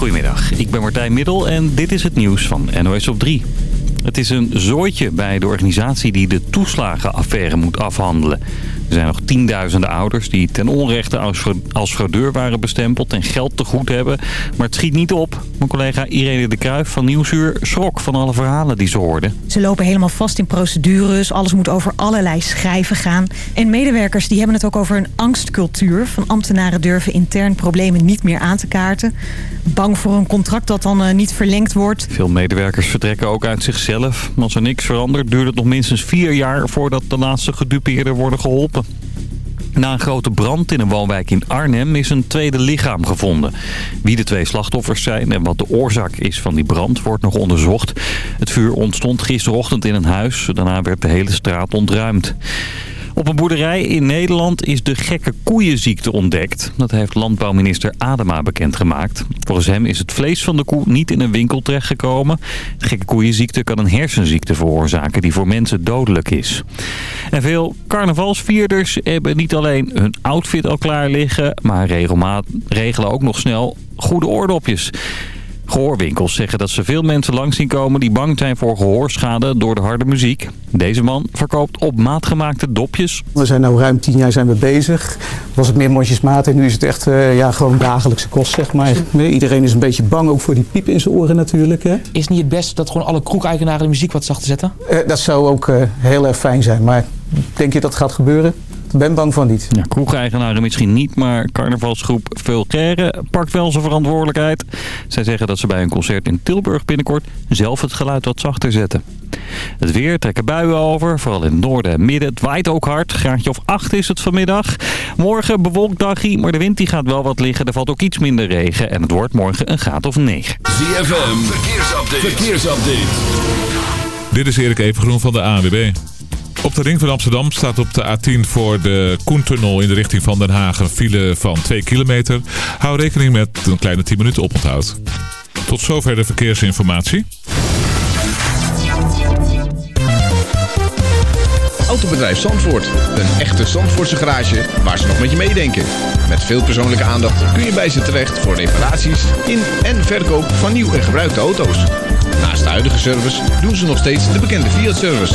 Goedemiddag, ik ben Martijn Middel en dit is het nieuws van NOS op 3. Het is een zooitje bij de organisatie die de toeslagenaffaire moet afhandelen. Er zijn nog tienduizenden ouders die ten onrechte als fraudeur waren bestempeld en geld te goed hebben. Maar het schiet niet op. Mijn collega Irene de Kruijf van Nieuwsuur schrok van alle verhalen die ze hoorden. Ze lopen helemaal vast in procedures. Alles moet over allerlei schrijven gaan. En medewerkers die hebben het ook over een angstcultuur. Van ambtenaren durven intern problemen niet meer aan te kaarten. Bang voor een contract dat dan uh, niet verlengd wordt. Veel medewerkers vertrekken ook uit zichzelf. Als er niks verandert duurt het nog minstens vier jaar voordat de laatste gedupeerden worden geholpen. Na een grote brand in een woonwijk in Arnhem is een tweede lichaam gevonden. Wie de twee slachtoffers zijn en wat de oorzaak is van die brand wordt nog onderzocht. Het vuur ontstond gisterochtend in een huis. Daarna werd de hele straat ontruimd. Op een boerderij in Nederland is de gekke koeienziekte ontdekt. Dat heeft landbouwminister Adema bekendgemaakt. Volgens hem is het vlees van de koe niet in een winkel terechtgekomen. Gekke koeienziekte kan een hersenziekte veroorzaken die voor mensen dodelijk is. En veel carnavalsvierders hebben niet alleen hun outfit al klaar liggen... maar regelen ook nog snel goede oordopjes. Gehoorwinkels zeggen dat ze veel mensen langs zien komen die bang zijn voor gehoorschade door de harde muziek. Deze man verkoopt op maat gemaakte dopjes. We zijn nu ruim tien jaar zijn we bezig. Was het meer mondjesmaat en nu is het echt uh, ja, gewoon dagelijkse kost zeg maar. Iedereen is een beetje bang ook voor die piep in zijn oren natuurlijk. Hè. Is niet het beste dat gewoon alle kroegeigenaren de muziek wat zachter zetten? Uh, dat zou ook uh, heel erg fijn zijn, maar denk je dat gaat gebeuren? Ben bang van niet. Ja, kroegeigenaren misschien niet, maar carnavalsgroep Vulgaire pakt wel zijn verantwoordelijkheid. Zij zeggen dat ze bij een concert in Tilburg binnenkort zelf het geluid wat zachter zetten. Het weer trekken buien over, vooral in het noorden en midden. Het waait ook hard, graadje of 8 is het vanmiddag. Morgen bewolkt dagje, maar de wind die gaat wel wat liggen. Er valt ook iets minder regen en het wordt morgen een graad of 9. ZFM, verkeersupdate. verkeersupdate. Dit is Erik Evengroen van de ANWB. Op de ring van Amsterdam staat op de A10 voor de Koentunnel in de richting van Den Haag een file van 2 kilometer. Hou rekening met een kleine 10 minuten oponthoud. Tot zover de verkeersinformatie. Autobedrijf Zandvoort. Een echte Zandvoortse garage waar ze nog met je meedenken. Met veel persoonlijke aandacht kun je bij ze terecht voor reparaties in en verkoop van nieuw en gebruikte auto's. Naast de huidige service doen ze nog steeds de bekende Fiat-service.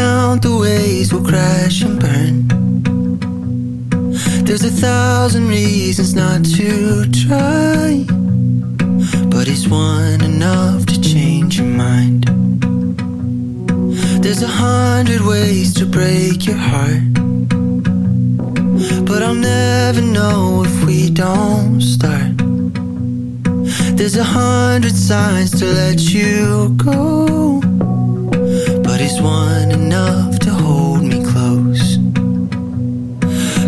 Count the ways we'll crash and burn. There's a thousand reasons not to try, but is one enough to change your mind? There's a hundred ways to break your heart, but I'll never know if we don't start. There's a hundred signs to let you go, is one enough to hold me close?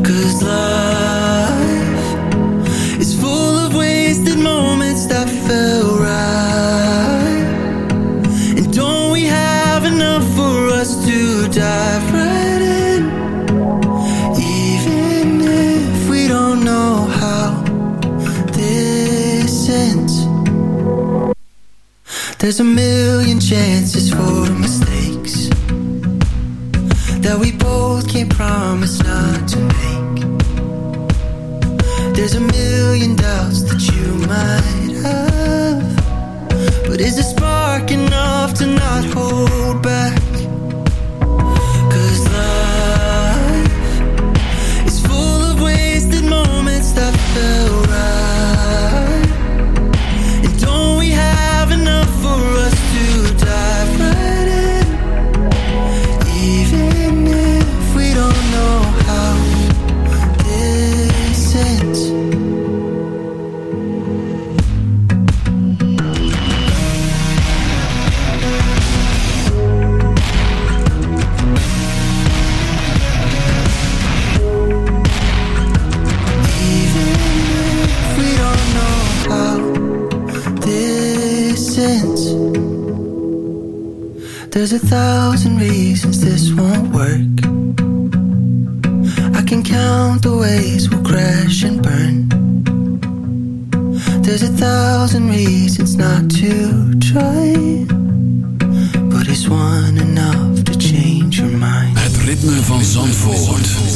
Cause life is full of wasted moments that felt right. And don't we have enough for us to dive right in? Even if we don't know how this ends. There's a million chances for mistakes that we both can't promise not to make. There's a million doubts that you might have, but is the spark enough to not hold back? There's a thousand reasons this won't work. I can count the ways we'll crash and burn. There's a thousand reasons not to try. But is one enough to change your mind? Het ritme van Zandvoort. From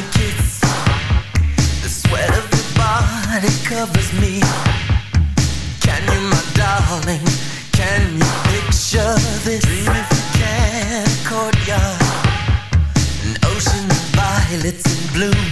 kiss. The sweat of your body covers me. Can you, my darling? Can you picture this? Dream if you can, courtyard, an ocean of violets in bloom.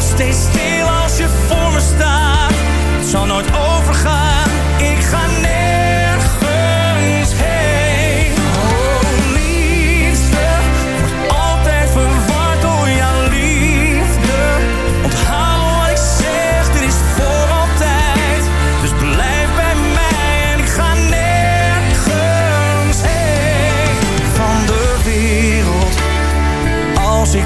Steeds stil als je voor me staat. Het zal nooit overgaan,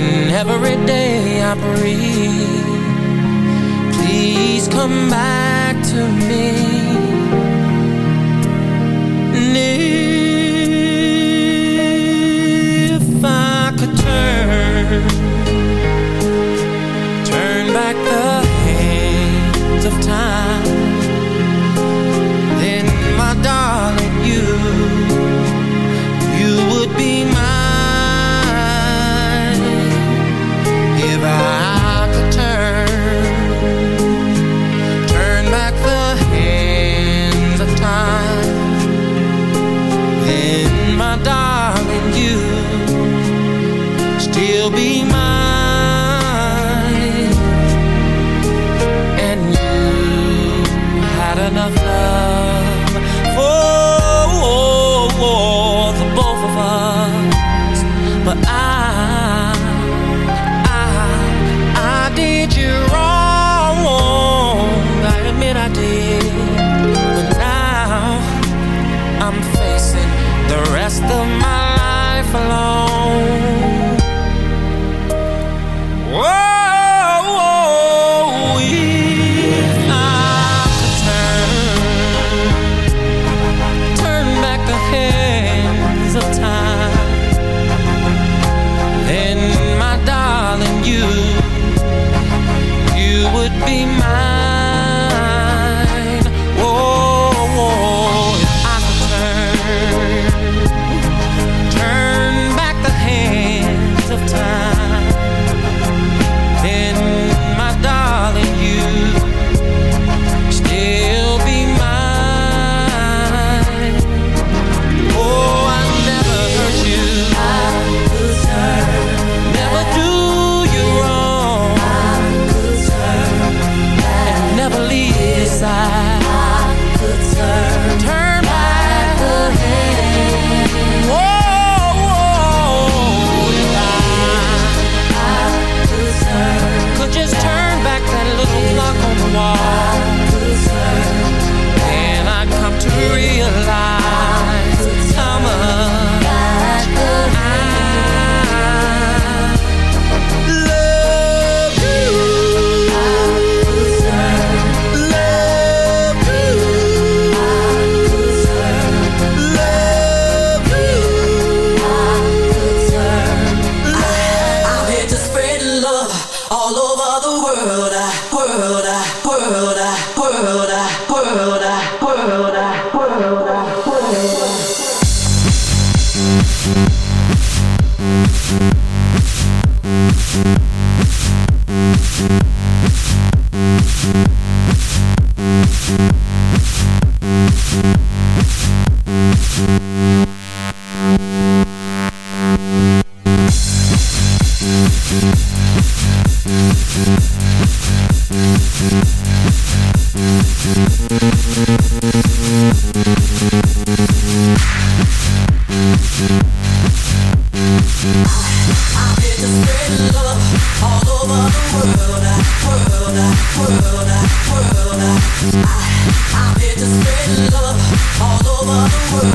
when every day I breathe? Please come back to me. And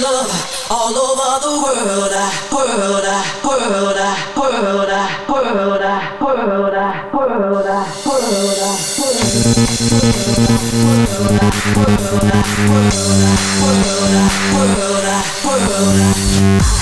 world, world, world, world, world,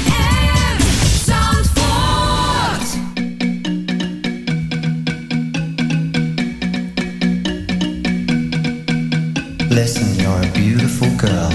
Listen, you're a beautiful girl.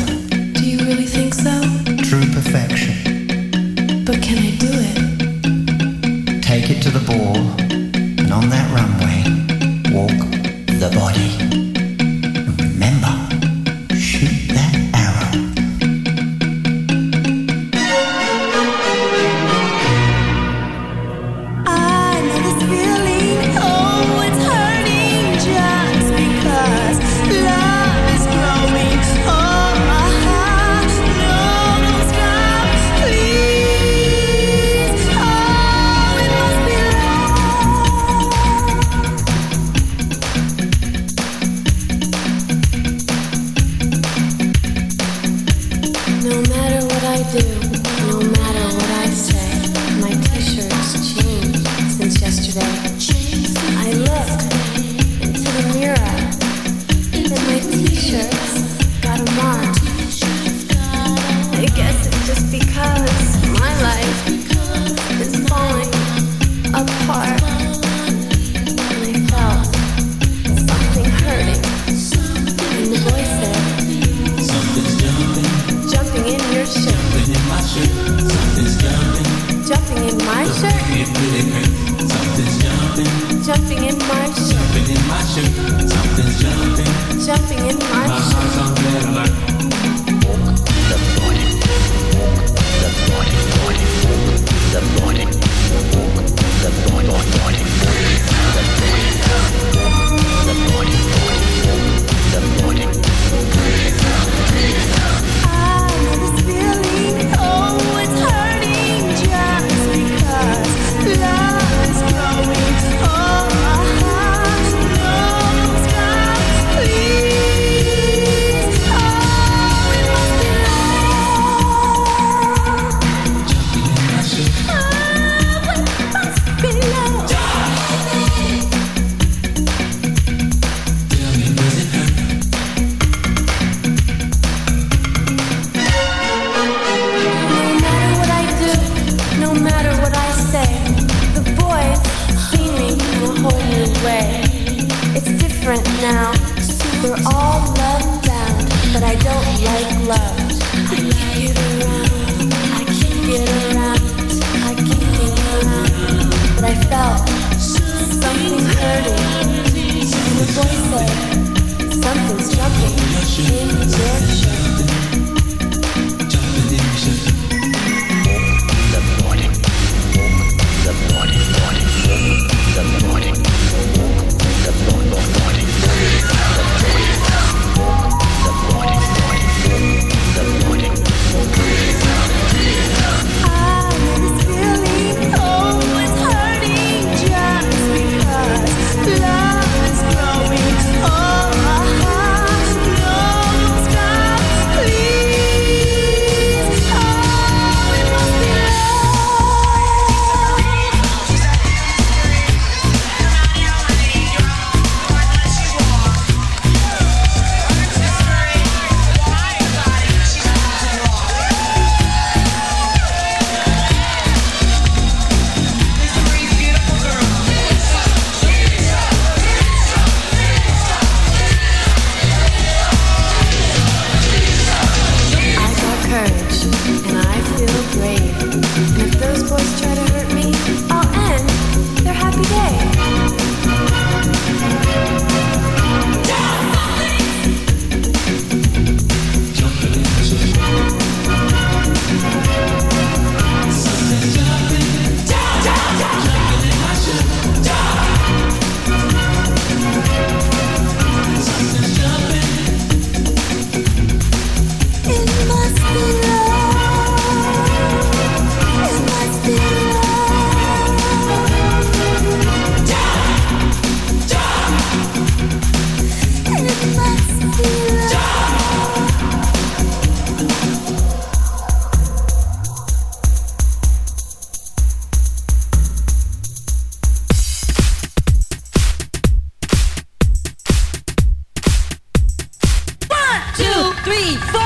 Three, four.